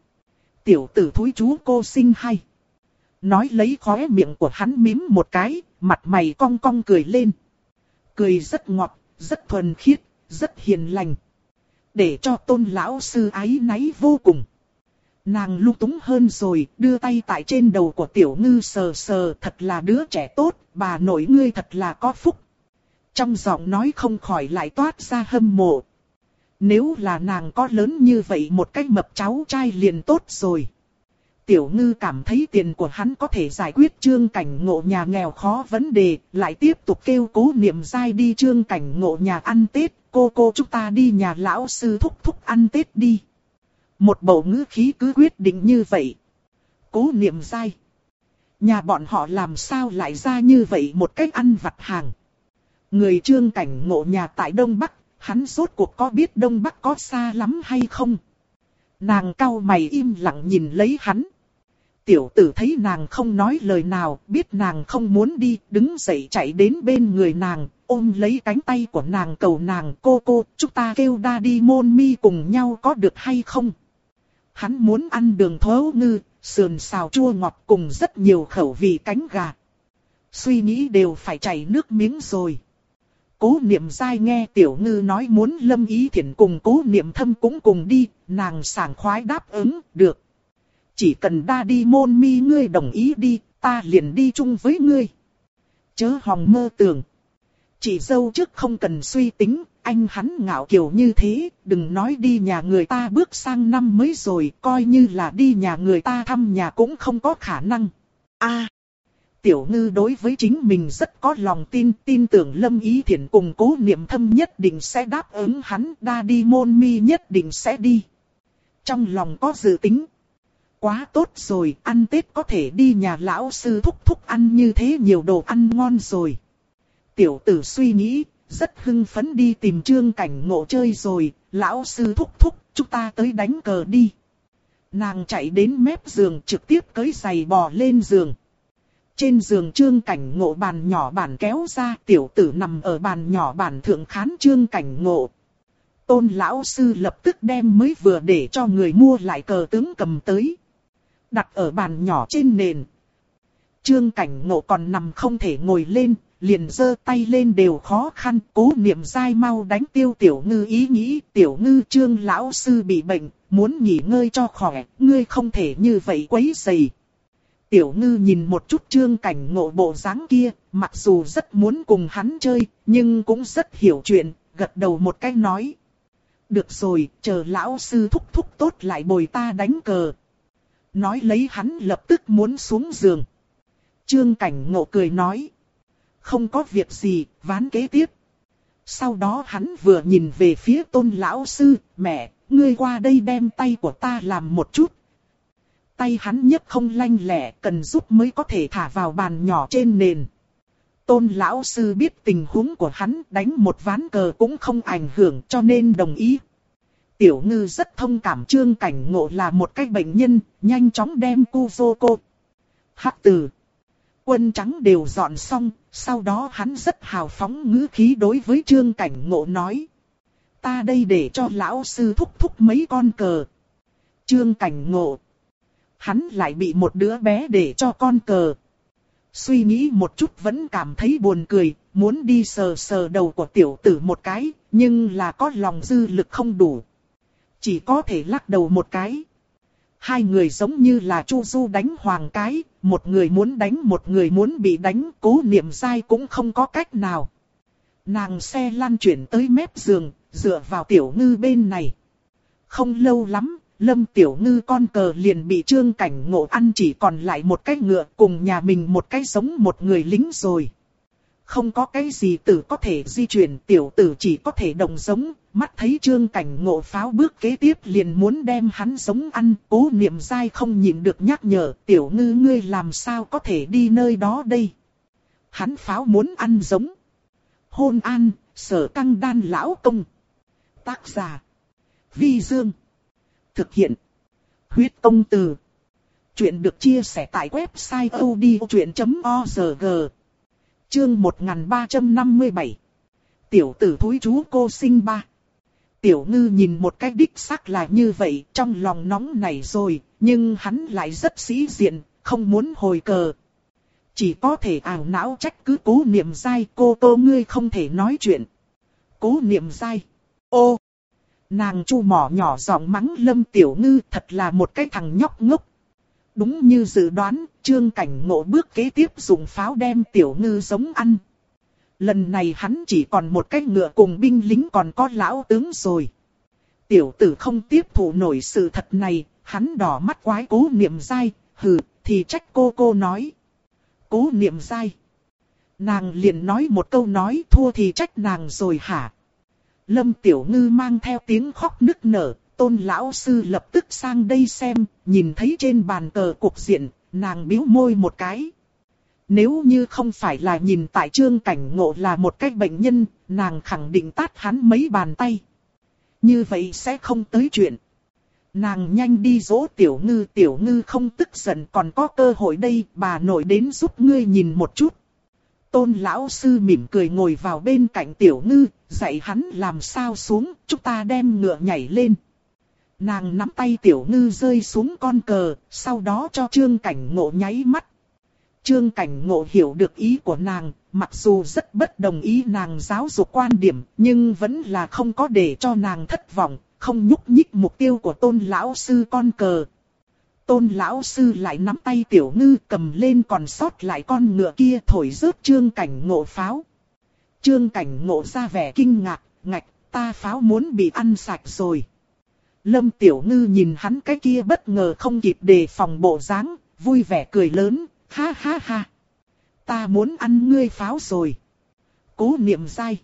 Tiểu tử thúi chú cô sinh hay. Nói lấy khóe miệng của hắn mím một cái, mặt mày cong cong cười lên. Cười rất ngọt, rất thuần khiết, rất hiền lành. Để cho tôn lão sư ái náy vô cùng. Nàng lung túng hơn rồi, đưa tay tại trên đầu của tiểu ngư sờ sờ, thật là đứa trẻ tốt, bà nội ngươi thật là có phúc. Trong giọng nói không khỏi lại toát ra hâm mộ. Nếu là nàng có lớn như vậy một cách mập cháu trai liền tốt rồi. Tiểu ngư cảm thấy tiền của hắn có thể giải quyết trương cảnh ngộ nhà nghèo khó vấn đề, lại tiếp tục kêu cố niệm dai đi trương cảnh ngộ nhà ăn Tết, cô cô chúng ta đi nhà lão sư thúc thúc ăn Tết đi. Một bầu ngữ khí cứ quyết định như vậy. Cố niệm dai. Nhà bọn họ làm sao lại ra như vậy một cách ăn vặt hàng. Người trương cảnh ngộ nhà tại Đông Bắc, hắn rốt cuộc có biết Đông Bắc có xa lắm hay không? Nàng cau mày im lặng nhìn lấy hắn tiểu tử thấy nàng không nói lời nào, biết nàng không muốn đi, đứng dậy chạy đến bên người nàng, ôm lấy cánh tay của nàng cầu nàng cô cô, chúng ta kêu đa đi môn mi cùng nhau có được hay không? Hắn muốn ăn đường thấu ngư, sườn xào chua ngọt cùng rất nhiều khẩu vị cánh gà. Suy nghĩ đều phải chảy nước miếng rồi. Cố niệm dai nghe tiểu ngư nói muốn lâm ý thiện cùng cố niệm thâm cũng cùng đi, nàng sảng khoái đáp ứng, được. Chỉ cần đa đi môn mi ngươi đồng ý đi, ta liền đi chung với ngươi. Chớ hòng mơ tưởng. Chị dâu trước không cần suy tính, anh hắn ngạo kiều như thế, đừng nói đi nhà người ta bước sang năm mới rồi, coi như là đi nhà người ta thăm nhà cũng không có khả năng. a Tiểu ngư đối với chính mình rất có lòng tin, tin tưởng lâm ý thiện cùng cố niệm thâm nhất định sẽ đáp ứng hắn, đa đi môn mi nhất định sẽ đi. Trong lòng có dự tính. Quá tốt rồi, ăn Tết có thể đi nhà lão sư thúc thúc ăn như thế nhiều đồ ăn ngon rồi. Tiểu tử suy nghĩ, rất hưng phấn đi tìm trương cảnh ngộ chơi rồi, lão sư thúc thúc, chúng ta tới đánh cờ đi. Nàng chạy đến mép giường trực tiếp cưới giày bò lên giường. Trên giường trương cảnh ngộ bàn nhỏ bàn kéo ra tiểu tử nằm ở bàn nhỏ bàn thượng khán trương cảnh ngộ. Tôn lão sư lập tức đem mới vừa để cho người mua lại cờ tướng cầm tới. Đặt ở bàn nhỏ trên nền. Trương cảnh ngộ còn nằm không thể ngồi lên, liền giơ tay lên đều khó khăn, cố niệm dai mau đánh tiêu tiểu ngư ý nghĩ, tiểu ngư trương lão sư bị bệnh, muốn nghỉ ngơi cho khỏe, ngươi không thể như vậy quấy dày. Tiểu ngư nhìn một chút trương cảnh ngộ bộ dáng kia, mặc dù rất muốn cùng hắn chơi, nhưng cũng rất hiểu chuyện, gật đầu một cái nói. Được rồi, chờ lão sư thúc thúc tốt lại bồi ta đánh cờ. Nói lấy hắn lập tức muốn xuống giường. Trương cảnh ngộ cười nói. Không có việc gì, ván kế tiếp. Sau đó hắn vừa nhìn về phía tôn lão sư, mẹ, ngươi qua đây đem tay của ta làm một chút, tay hắn nhấc không lanh lẹ, cần giúp mới có thể thả vào bàn nhỏ trên nền. Tôn lão sư biết tình huống của hắn đánh một ván cờ cũng không ảnh hưởng cho nên đồng ý. Tiểu ngư rất thông cảm trương cảnh ngộ là một cái bệnh nhân, nhanh chóng đem cu vô cô. Hắc tử. Quân trắng đều dọn xong, sau đó hắn rất hào phóng ngữ khí đối với trương cảnh ngộ nói. Ta đây để cho lão sư thúc thúc mấy con cờ. Trương cảnh ngộ hắn lại bị một đứa bé để cho con cờ. Suy nghĩ một chút vẫn cảm thấy buồn cười, muốn đi sờ sờ đầu của tiểu tử một cái, nhưng là có lòng dư lực không đủ. Chỉ có thể lắc đầu một cái. Hai người giống như là Chu Du đánh hoàng cái, một người muốn đánh một người muốn bị đánh, cố niệm dai cũng không có cách nào. Nàng xe lăn chuyển tới mép giường, dựa vào tiểu ngư bên này. Không lâu lắm, Lâm Tiểu Ngư con cờ liền bị trương cảnh ngộ ăn chỉ còn lại một cái ngựa cùng nhà mình một cái giống một người lính rồi. Không có cái gì tử có thể di chuyển tiểu tử chỉ có thể đồng giống, mắt thấy trương cảnh ngộ pháo bước kế tiếp liền muốn đem hắn sống ăn, cố niệm dai không nhịn được nhắc nhở tiểu ngư ngươi làm sao có thể đi nơi đó đây. Hắn pháo muốn ăn giống. Hôn an, sở căng đan lão công. Tác giả. Vi Dương. Thực hiện. Huyết công từ. Chuyện được chia sẻ tại website odchuyện.org. Chương 1357. Tiểu tử thúi chú cô sinh ba. Tiểu ngư nhìn một cái đích xác là như vậy, trong lòng nóng nảy rồi, nhưng hắn lại rất sĩ diện, không muốn hồi cờ. Chỉ có thể ảo não trách cứ cố niệm dai cô tô ngươi không thể nói chuyện. Cố niệm dai. Ô! Nàng chu mỏ nhỏ giọng mắng Lâm Tiểu Ngư thật là một cái thằng nhóc ngốc. Đúng như dự đoán, trương cảnh ngộ bước kế tiếp dùng pháo đem Tiểu Ngư giống ăn. Lần này hắn chỉ còn một cái ngựa cùng binh lính còn có lão tướng rồi. Tiểu tử không tiếp thụ nổi sự thật này, hắn đỏ mắt quái cố niệm dai, hừ, thì trách cô cô nói. Cố niệm dai. Nàng liền nói một câu nói thua thì trách nàng rồi hả? Lâm Tiểu Ngư mang theo tiếng khóc nức nở, tôn lão sư lập tức sang đây xem, nhìn thấy trên bàn cờ cục diện, nàng biếu môi một cái. Nếu như không phải là nhìn tại trương cảnh ngộ là một cách bệnh nhân, nàng khẳng định tát hắn mấy bàn tay. Như vậy sẽ không tới chuyện. Nàng nhanh đi dỗ tiểu ngư, tiểu ngư không tức giận còn có cơ hội đây, bà nội đến giúp ngươi nhìn một chút. Tôn lão sư mỉm cười ngồi vào bên cạnh tiểu ngư, dạy hắn làm sao xuống, chúng ta đem ngựa nhảy lên. Nàng nắm tay tiểu ngư rơi xuống con cờ, sau đó cho trương cảnh ngộ nháy mắt. Trương cảnh ngộ hiểu được ý của nàng, mặc dù rất bất đồng ý nàng giáo dục quan điểm, nhưng vẫn là không có để cho nàng thất vọng, không nhúc nhích mục tiêu của tôn lão sư con cờ. Tôn lão sư lại nắm tay tiểu ngư cầm lên còn sót lại con ngựa kia thổi rớt trương cảnh ngộ pháo. Trương cảnh ngộ ra vẻ kinh ngạc, ngạch, ta pháo muốn bị ăn sạch rồi. Lâm tiểu ngư nhìn hắn cái kia bất ngờ không kịp đề phòng bộ dáng, vui vẻ cười lớn, ha ha ha. Ta muốn ăn ngươi pháo rồi. Cố niệm dai.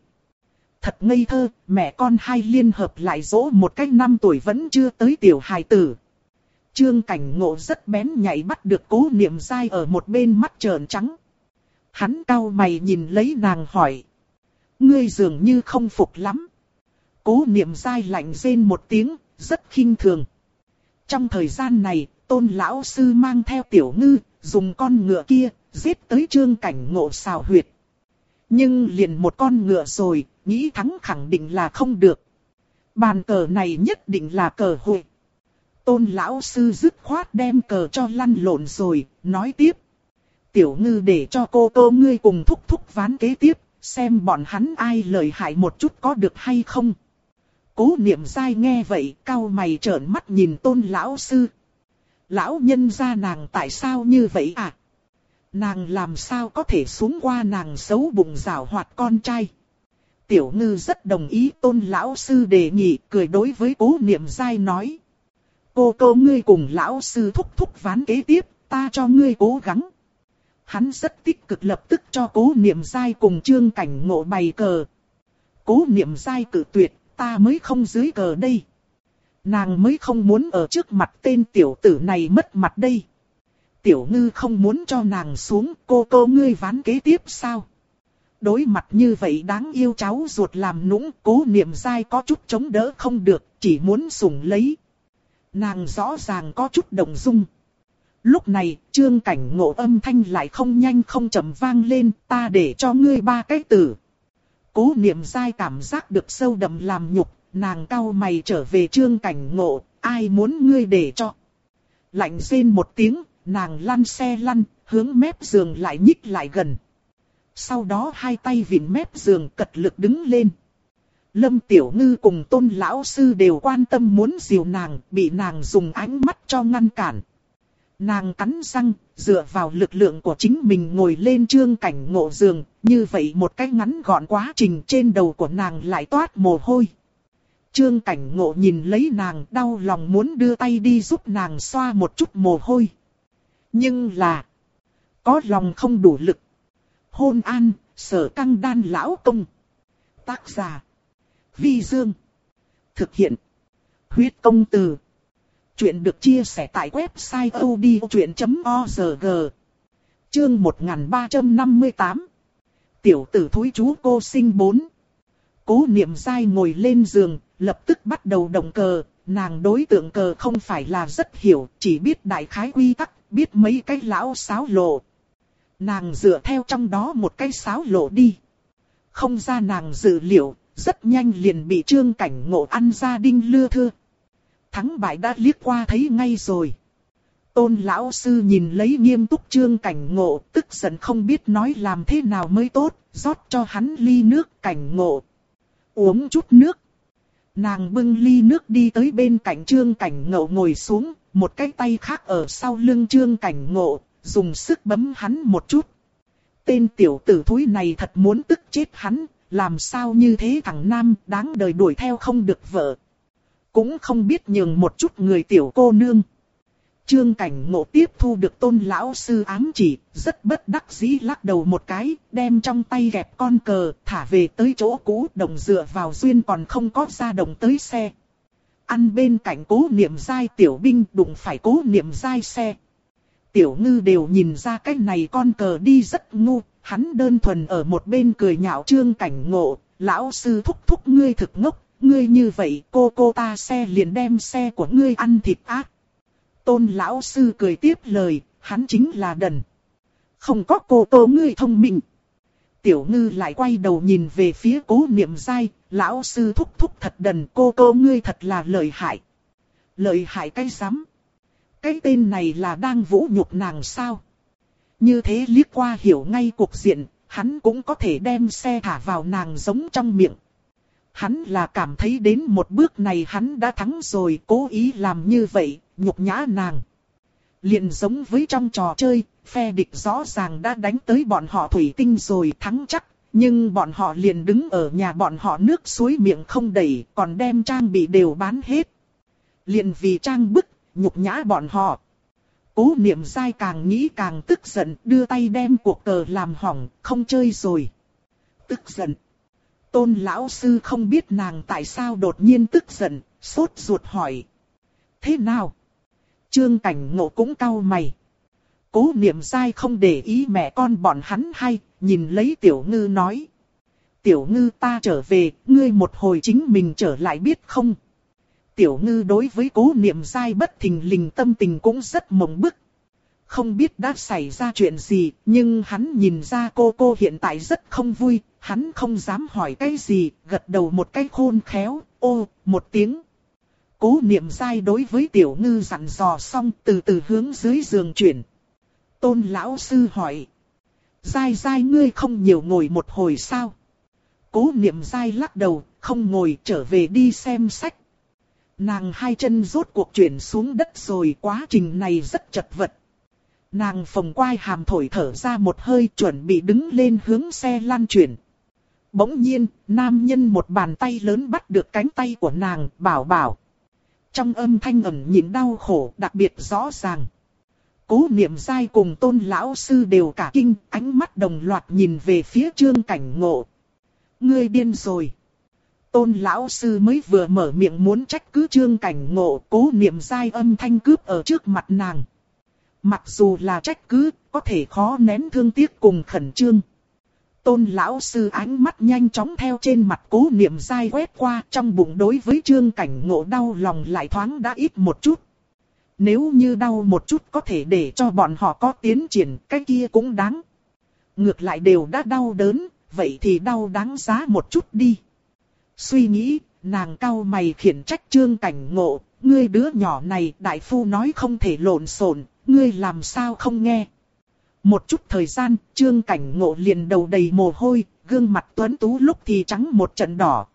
Thật ngây thơ, mẹ con hai liên hợp lại dỗ một cách năm tuổi vẫn chưa tới tiểu hài tử. Trương cảnh ngộ rất bén nhạy bắt được cố niệm dai ở một bên mắt trợn trắng. Hắn cau mày nhìn lấy nàng hỏi. Ngươi dường như không phục lắm. Cố niệm dai lạnh rên một tiếng, rất khinh thường. Trong thời gian này, tôn lão sư mang theo tiểu ngư, dùng con ngựa kia, giết tới trương cảnh ngộ xào huyệt. Nhưng liền một con ngựa rồi, nghĩ thắng khẳng định là không được. Bàn cờ này nhất định là cờ hội. Tôn lão sư dứt khoát đem cờ cho lăn lộn rồi, nói tiếp. Tiểu ngư để cho cô tô ngươi cùng thúc thúc ván kế tiếp, xem bọn hắn ai lời hại một chút có được hay không. Cố niệm dai nghe vậy, cau mày trợn mắt nhìn tôn lão sư. Lão nhân ra nàng tại sao như vậy à? Nàng làm sao có thể xuống qua nàng xấu bụng rào hoạt con trai? Tiểu ngư rất đồng ý tôn lão sư đề nghị, cười đối với cố niệm dai nói. Cô cô ngươi cùng lão sư thúc thúc ván kế tiếp, ta cho ngươi cố gắng. Hắn rất tích cực lập tức cho cố niệm dai cùng trương cảnh ngộ bày cờ. Cố niệm dai cử tuyệt, ta mới không dưới cờ đây. Nàng mới không muốn ở trước mặt tên tiểu tử này mất mặt đây. Tiểu ngư không muốn cho nàng xuống, cô cô ngươi ván kế tiếp sao? Đối mặt như vậy đáng yêu cháu ruột làm nũng, cố niệm dai có chút chống đỡ không được, chỉ muốn sủng lấy. Nàng rõ ràng có chút động dung. Lúc này, trương cảnh ngộ âm thanh lại không nhanh không chậm vang lên, ta để cho ngươi ba cái tử. Cố niệm dai cảm giác được sâu đậm làm nhục, nàng cau mày trở về trương cảnh ngộ, ai muốn ngươi để cho. Lạnh rên một tiếng, nàng lăn xe lăn, hướng mép giường lại nhích lại gần. Sau đó hai tay vịn mép giường cật lực đứng lên. Lâm Tiểu Ngư cùng tôn lão sư đều quan tâm muốn dìu nàng, bị nàng dùng ánh mắt cho ngăn cản. Nàng cắn răng, dựa vào lực lượng của chính mình ngồi lên trương cảnh ngộ giường, như vậy một cái ngắn gọn quá trình trên đầu của nàng lại toát mồ hôi. Trương cảnh ngộ nhìn lấy nàng đau lòng muốn đưa tay đi giúp nàng xoa một chút mồ hôi. Nhưng là, có lòng không đủ lực. Hôn an, sở căng đan lão công. Tác giả, vi dương. Thực hiện, huyết công từ. Chuyện được chia sẻ tại website odchuyện.org Chương 1358 Tiểu tử thúi chú cô sinh bốn Cố niệm dai ngồi lên giường, lập tức bắt đầu động cờ, nàng đối tượng cờ không phải là rất hiểu, chỉ biết đại khái quy tắc, biết mấy cái lão sáo lộ. Nàng dựa theo trong đó một cái sáo lộ đi. Không ra nàng dự liệu, rất nhanh liền bị trương cảnh ngộ ăn ra đinh lưa thưa thắng bại đã liếc qua thấy ngay rồi. Tôn lão sư nhìn lấy nghiêm túc trương cảnh ngộ, tức giận không biết nói làm thế nào mới tốt, rót cho hắn ly nước cảnh ngộ. Uống chút nước. Nàng bưng ly nước đi tới bên cạnh trương cảnh ngộ ngồi xuống, một cái tay khác ở sau lưng trương cảnh ngộ, dùng sức bấm hắn một chút. Tên tiểu tử thúi này thật muốn tức chết hắn, làm sao như thế thằng nam đáng đời đuổi theo không được vợ. Cũng không biết nhường một chút người tiểu cô nương. Trương cảnh ngộ tiếp thu được tôn lão sư ám chỉ, rất bất đắc dĩ lắc đầu một cái, đem trong tay gẹp con cờ, thả về tới chỗ cũ, đồng dựa vào duyên còn không có ra đồng tới xe. Ăn bên cạnh cố niệm dai tiểu binh đụng phải cố niệm dai xe. Tiểu ngư đều nhìn ra cái này con cờ đi rất ngu, hắn đơn thuần ở một bên cười nhạo trương cảnh ngộ, lão sư thúc thúc ngươi thực ngốc, ngươi như vậy cô cô ta xe liền đem xe của ngươi ăn thịt ác. Tôn lão sư cười tiếp lời, hắn chính là đần. Không có cô tô ngươi thông minh. Tiểu ngư lại quay đầu nhìn về phía cố niệm dai, lão sư thúc thúc thật đần cô tô ngươi thật là lợi hại. Lợi hại cái rắm Cái tên này là đang vũ nhục nàng sao? Như thế liếc qua hiểu ngay cuộc diện, hắn cũng có thể đem xe thả vào nàng giống trong miệng. Hắn là cảm thấy đến một bước này hắn đã thắng rồi, cố ý làm như vậy, nhục nhã nàng. liền giống với trong trò chơi, phe địch rõ ràng đã đánh tới bọn họ thủy tinh rồi thắng chắc, nhưng bọn họ liền đứng ở nhà bọn họ nước suối miệng không đầy, còn đem trang bị đều bán hết. Liền vì trang bức, nhục nhã bọn họ. Cố niệm dai càng nghĩ càng tức giận, đưa tay đem cuộc cờ làm hỏng, không chơi rồi. Tức giận. Tôn lão sư không biết nàng tại sao đột nhiên tức giận, sốt ruột hỏi. Thế nào? Trương cảnh ngộ cũng cau mày. Cố niệm dai không để ý mẹ con bọn hắn hay, nhìn lấy tiểu ngư nói. Tiểu ngư ta trở về, ngươi một hồi chính mình trở lại biết không? Tiểu ngư đối với cố niệm dai bất thình lình tâm tình cũng rất mộng bức. Không biết đã xảy ra chuyện gì, nhưng hắn nhìn ra cô cô hiện tại rất không vui, hắn không dám hỏi cái gì, gật đầu một cái khôn khéo, ô, một tiếng. Cố niệm dai đối với tiểu ngư dặn dò xong từ từ hướng dưới giường chuyển. Tôn lão sư hỏi. Dai dai ngươi không nhiều ngồi một hồi sao? Cố niệm dai lắc đầu, không ngồi trở về đi xem sách. Nàng hai chân rốt cuộc chuyển xuống đất rồi quá trình này rất chật vật. Nàng phồng quai hàm thổi thở ra một hơi chuẩn bị đứng lên hướng xe lan chuyển. Bỗng nhiên, nam nhân một bàn tay lớn bắt được cánh tay của nàng, bảo bảo. Trong âm thanh ẩn nhịn đau khổ đặc biệt rõ ràng. Cố niệm dai cùng tôn lão sư đều cả kinh, ánh mắt đồng loạt nhìn về phía trương cảnh ngộ. Ngươi điên rồi. Tôn lão sư mới vừa mở miệng muốn trách cứ trương cảnh ngộ, cố niệm dai âm thanh cướp ở trước mặt nàng. Mặc dù là trách cứ, có thể khó nén thương tiếc cùng khẩn trương. Tôn lão sư ánh mắt nhanh chóng theo trên mặt cố niệm dai quét qua trong bụng đối với trương cảnh ngộ đau lòng lại thoáng đã ít một chút. Nếu như đau một chút có thể để cho bọn họ có tiến triển, cái kia cũng đáng. Ngược lại đều đã đau đớn, vậy thì đau đáng giá một chút đi. Suy nghĩ, nàng cao mày khiển trách trương cảnh ngộ, ngươi đứa nhỏ này đại phu nói không thể lộn xộn, ngươi làm sao không nghe. Một chút thời gian, trương cảnh ngộ liền đầu đầy mồ hôi, gương mặt tuấn tú lúc thì trắng một trận đỏ.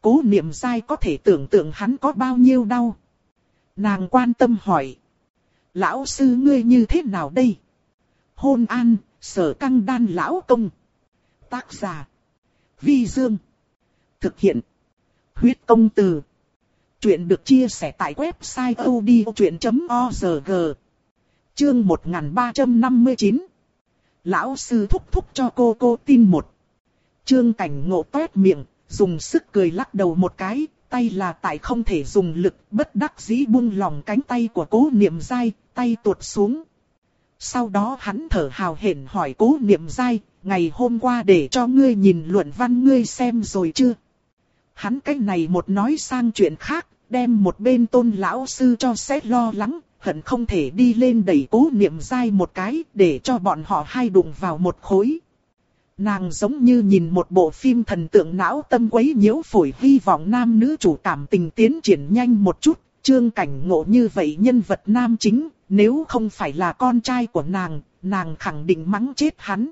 Cố niệm sai có thể tưởng tượng hắn có bao nhiêu đau. Nàng quan tâm hỏi. Lão sư ngươi như thế nào đây? Hôn an, sở căng đan lão công. Tác giả. Vi Dương. Thực hiện. Huyết công từ. Chuyện được chia sẻ tại website odchuyện.org. Chương 1359. Lão sư thúc thúc cho cô cô tin một. Trương cảnh ngộ toét miệng, dùng sức cười lắc đầu một cái, tay là tại không thể dùng lực, bất đắc dĩ buông lòng cánh tay của cố niệm dai, tay tuột xuống. Sau đó hắn thở hào hển hỏi cố niệm dai, ngày hôm qua để cho ngươi nhìn luận văn ngươi xem rồi chưa? Hắn cách này một nói sang chuyện khác, đem một bên tôn lão sư cho xét lo lắng, hận không thể đi lên đẩy cố niệm dai một cái để cho bọn họ hai đụng vào một khối. Nàng giống như nhìn một bộ phim thần tượng não tâm quấy nhiễu phổi hy vọng nam nữ chủ cảm tình tiến triển nhanh một chút, trương cảnh ngộ như vậy nhân vật nam chính, nếu không phải là con trai của nàng, nàng khẳng định mắng chết hắn.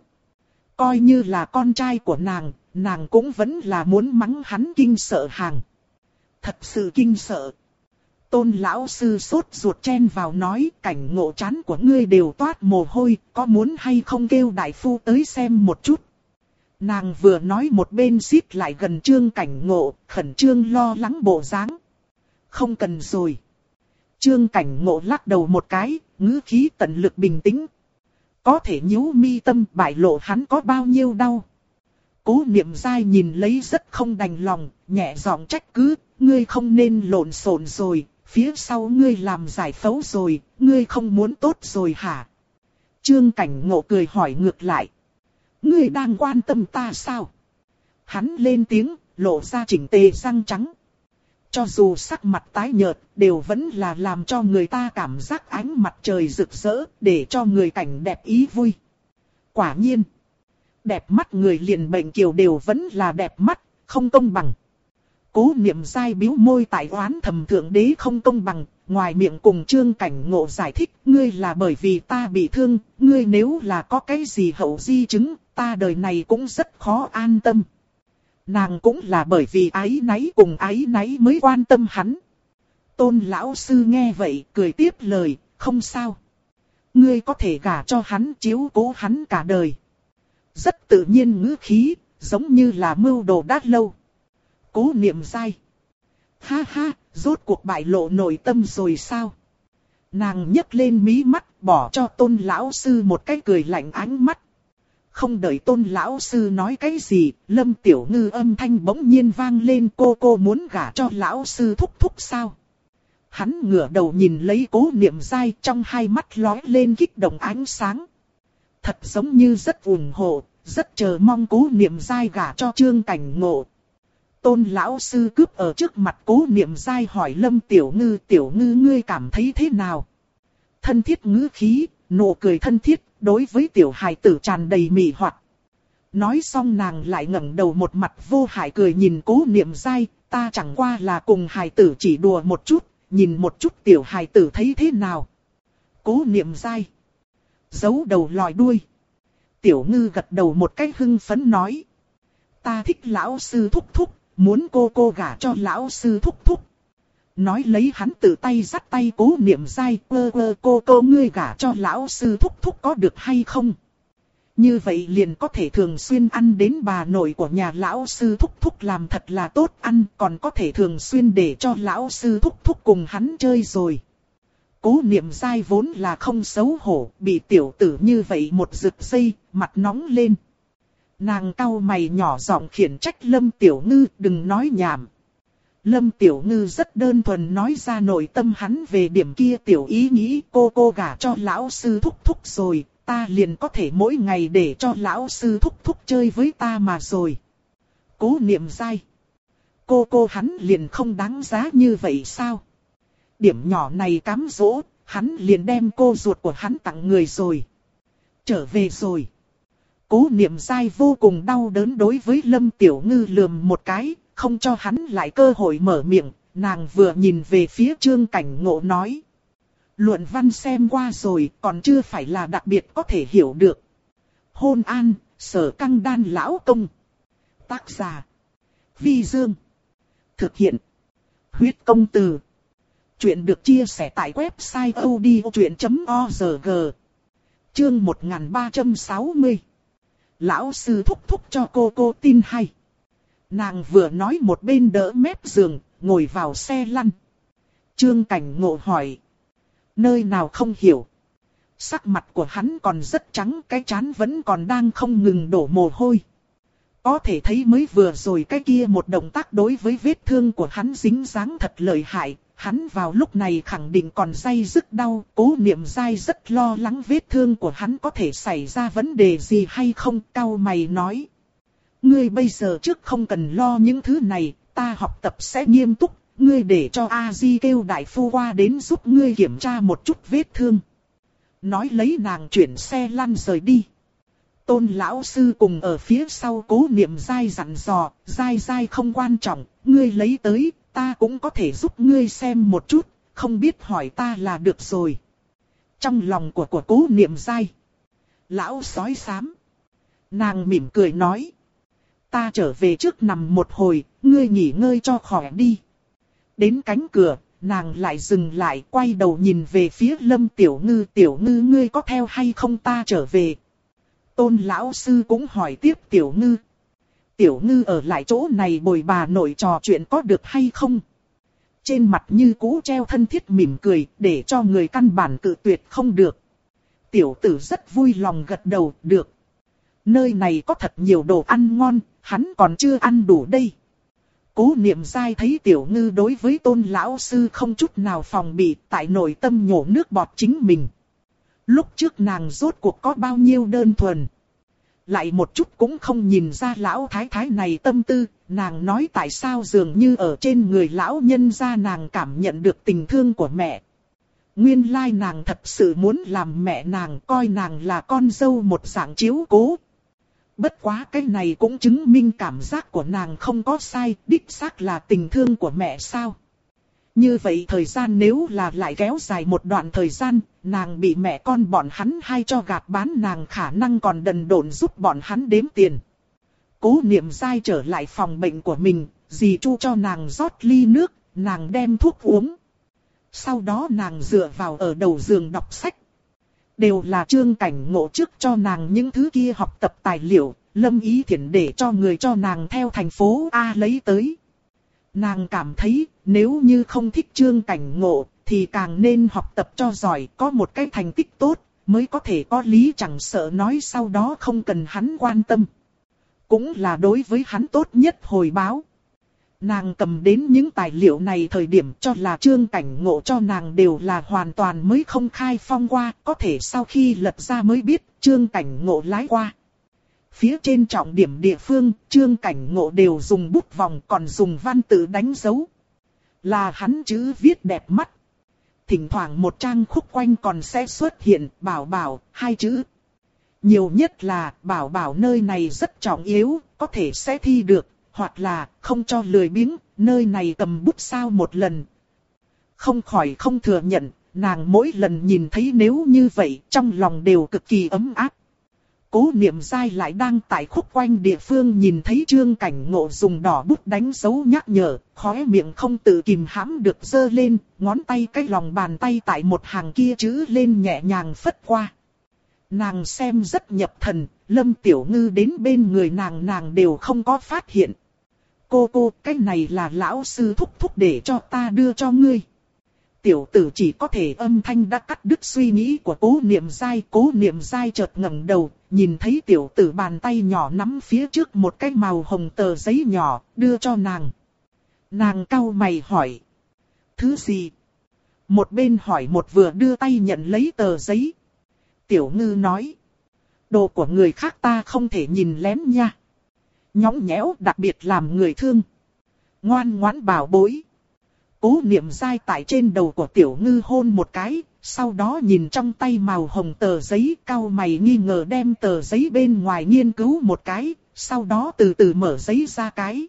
Coi như là con trai của nàng, nàng cũng vẫn là muốn mắng hắn kinh sợ hàng. Thật sự kinh sợ. Tôn lão sư sốt ruột chen vào nói cảnh ngộ chán của ngươi đều toát mồ hôi, có muốn hay không kêu đại phu tới xem một chút. Nàng vừa nói một bên xít lại gần trương cảnh ngộ, khẩn trương lo lắng bộ dáng. Không cần rồi. Trương cảnh ngộ lắc đầu một cái, ngữ khí tận lực bình tĩnh. Có thể nhíu mi tâm bại lộ hắn có bao nhiêu đau. Cố niệm dai nhìn lấy rất không đành lòng, nhẹ giọng trách cứ, ngươi không nên lộn xộn rồi, phía sau ngươi làm giải phẫu rồi, ngươi không muốn tốt rồi hả? Trương cảnh ngộ cười hỏi ngược lại. Ngươi đang quan tâm ta sao? Hắn lên tiếng, lộ ra chỉnh tề răng trắng. Cho dù sắc mặt tái nhợt, đều vẫn là làm cho người ta cảm giác ánh mặt trời rực rỡ, để cho người cảnh đẹp ý vui. Quả nhiên, đẹp mắt người liền bệnh kiều đều vẫn là đẹp mắt, không công bằng. Cố niệm dai biếu môi tại oán thầm thượng đế không công bằng, ngoài miệng cùng trương cảnh ngộ giải thích, ngươi là bởi vì ta bị thương, ngươi nếu là có cái gì hậu di chứng, ta đời này cũng rất khó an tâm. Nàng cũng là bởi vì ái náy cùng ái náy mới quan tâm hắn. Tôn lão sư nghe vậy, cười tiếp lời, không sao. Ngươi có thể gả cho hắn chiếu cố hắn cả đời. Rất tự nhiên ngữ khí, giống như là mưu đồ đát lâu. Cố niệm dai. Ha ha, rốt cuộc bại lộ nội tâm rồi sao? Nàng nhấc lên mí mắt, bỏ cho tôn lão sư một cái cười lạnh ánh mắt. Không đợi tôn lão sư nói cái gì, lâm tiểu ngư âm thanh bỗng nhiên vang lên cô cô muốn gả cho lão sư thúc thúc sao. Hắn ngửa đầu nhìn lấy cố niệm dai trong hai mắt lóe lên kích động ánh sáng. Thật giống như rất ủng hộ, rất chờ mong cố niệm dai gả cho trương cảnh ngộ. Tôn lão sư cướp ở trước mặt cố niệm dai hỏi lâm tiểu ngư tiểu ngư ngươi cảm thấy thế nào? Thân thiết ngữ khí, nụ cười thân thiết, đối với tiểu hài tử tràn đầy mị hoặc. Nói xong nàng lại ngẩng đầu một mặt vô hại cười nhìn cố niệm dai, ta chẳng qua là cùng hài tử chỉ đùa một chút, nhìn một chút tiểu hài tử thấy thế nào. Cố niệm dai. Giấu đầu lòi đuôi. Tiểu ngư gật đầu một cách hưng phấn nói. Ta thích lão sư thúc thúc, muốn cô cô gả cho lão sư thúc thúc. Nói lấy hắn tự tay dắt tay cố niệm dai, quơ quơ cô cô ngươi gả cho lão sư thúc thúc có được hay không? Như vậy liền có thể thường xuyên ăn đến bà nội của nhà lão sư thúc thúc làm thật là tốt ăn, còn có thể thường xuyên để cho lão sư thúc thúc cùng hắn chơi rồi. Cố niệm dai vốn là không xấu hổ, bị tiểu tử như vậy một rực dây, mặt nóng lên. Nàng cau mày nhỏ giọng khiển trách Lâm Tiểu Ngư đừng nói nhảm. Lâm Tiểu Ngư rất đơn thuần nói ra nội tâm hắn về điểm kia tiểu ý nghĩ cô cô gả cho lão sư thúc thúc rồi, ta liền có thể mỗi ngày để cho lão sư thúc thúc chơi với ta mà rồi. Cố niệm dai. Cô cô hắn liền không đáng giá như vậy sao? Điểm nhỏ này cám dỗ, hắn liền đem cô ruột của hắn tặng người rồi. Trở về rồi. Cố niệm dai vô cùng đau đớn đối với Lâm Tiểu Ngư lườm một cái, không cho hắn lại cơ hội mở miệng, nàng vừa nhìn về phía trương cảnh ngộ nói. Luận văn xem qua rồi còn chưa phải là đặc biệt có thể hiểu được. Hôn an, sở căng đan lão công. Tác giả. Vi Dương. Thực hiện. Huyết công từ. Chuyện được chia sẻ tại website odchuyện.org. Chương 1360. Lão sư thúc thúc cho cô cô tin hay. Nàng vừa nói một bên đỡ mép giường, ngồi vào xe lăn. Trương Cảnh Ngộ hỏi. Nơi nào không hiểu. Sắc mặt của hắn còn rất trắng, cái chán vẫn còn đang không ngừng đổ mồ hôi. Có thể thấy mới vừa rồi cái kia một động tác đối với vết thương của hắn dính dáng thật lợi hại. Hắn vào lúc này khẳng định còn dây dứt đau, cố niệm dai rất lo lắng vết thương của hắn có thể xảy ra vấn đề gì hay không, cao mày nói. Ngươi bây giờ trước không cần lo những thứ này, ta học tập sẽ nghiêm túc, ngươi để cho A-di kêu đại phu qua đến giúp ngươi kiểm tra một chút vết thương. Nói lấy nàng chuyển xe lăn rời đi. Tôn lão sư cùng ở phía sau cố niệm dai dặn dò, dai dai không quan trọng, ngươi lấy tới, ta cũng có thể giúp ngươi xem một chút, không biết hỏi ta là được rồi. Trong lòng của của cố niệm dai, lão sói xám. Nàng mỉm cười nói. Ta trở về trước nằm một hồi, ngươi nghỉ ngơi cho khỏe đi. Đến cánh cửa, nàng lại dừng lại quay đầu nhìn về phía lâm tiểu ngư. Tiểu ngư ngươi có theo hay không ta trở về. Tôn lão sư cũng hỏi tiếp tiểu ngư. Tiểu ngư ở lại chỗ này bồi bà nội trò chuyện có được hay không? Trên mặt như cũ treo thân thiết mỉm cười để cho người căn bản cự tuyệt không được. Tiểu tử rất vui lòng gật đầu, được. Nơi này có thật nhiều đồ ăn ngon, hắn còn chưa ăn đủ đây. Cố niệm dai thấy tiểu ngư đối với tôn lão sư không chút nào phòng bị, tại nội tâm nhổ nước bọt chính mình. Lúc trước nàng rốt cuộc có bao nhiêu đơn thuần lại một chút cũng không nhìn ra lão thái thái này tâm tư, nàng nói tại sao dường như ở trên người lão nhân ra nàng cảm nhận được tình thương của mẹ. Nguyên lai nàng thật sự muốn làm mẹ nàng coi nàng là con dâu một dạng chiếu cố. Bất quá cái này cũng chứng minh cảm giác của nàng không có sai, đích xác là tình thương của mẹ sao. Như vậy thời gian nếu là lại kéo dài một đoạn thời gian, nàng bị mẹ con bọn hắn hay cho gạt bán nàng khả năng còn đần độn giúp bọn hắn đếm tiền. Cố niệm dai trở lại phòng bệnh của mình, dì chu cho nàng rót ly nước, nàng đem thuốc uống. Sau đó nàng dựa vào ở đầu giường đọc sách. Đều là trương cảnh ngộ trước cho nàng những thứ kia học tập tài liệu, lâm ý thiện để cho người cho nàng theo thành phố A lấy tới. Nàng cảm thấy nếu như không thích trương cảnh ngộ thì càng nên học tập cho giỏi có một cái thành tích tốt mới có thể có lý chẳng sợ nói sau đó không cần hắn quan tâm. Cũng là đối với hắn tốt nhất hồi báo. Nàng cầm đến những tài liệu này thời điểm cho là trương cảnh ngộ cho nàng đều là hoàn toàn mới không khai phong qua, có thể sau khi lật ra mới biết trương cảnh ngộ lái qua. Phía trên trọng điểm địa phương, trương cảnh ngộ đều dùng bút vòng còn dùng văn tự đánh dấu. Là hắn chữ viết đẹp mắt. Thỉnh thoảng một trang khúc quanh còn sẽ xuất hiện bảo bảo, hai chữ. Nhiều nhất là bảo bảo nơi này rất trọng yếu, có thể sẽ thi được, hoặc là không cho lười biếng, nơi này cầm bút sao một lần. Không khỏi không thừa nhận, nàng mỗi lần nhìn thấy nếu như vậy trong lòng đều cực kỳ ấm áp. Cố niệm dai lại đang tại khúc quanh địa phương nhìn thấy trương cảnh ngộ dùng đỏ bút đánh dấu nhắc nhở, khóe miệng không tự kìm hãm được dơ lên, ngón tay cái lòng bàn tay tại một hàng kia chữ lên nhẹ nhàng phất qua. Nàng xem rất nhập thần, lâm tiểu ngư đến bên người nàng nàng đều không có phát hiện. Cô cô, cái này là lão sư thúc thúc để cho ta đưa cho ngươi. Tiểu tử chỉ có thể âm thanh đã cắt đứt suy nghĩ của cố niệm dai. Cố niệm dai chợt ngẩng đầu, nhìn thấy tiểu tử bàn tay nhỏ nắm phía trước một cái màu hồng tờ giấy nhỏ, đưa cho nàng. Nàng cau mày hỏi. Thứ gì? Một bên hỏi một vừa đưa tay nhận lấy tờ giấy. Tiểu ngư nói. Đồ của người khác ta không thể nhìn lén nha. Nhõng nhẽo đặc biệt làm người thương. Ngoan ngoãn bảo bối. Cố niệm dai tại trên đầu của tiểu ngư hôn một cái, sau đó nhìn trong tay màu hồng tờ giấy cao mày nghi ngờ đem tờ giấy bên ngoài nghiên cứu một cái, sau đó từ từ mở giấy ra cái.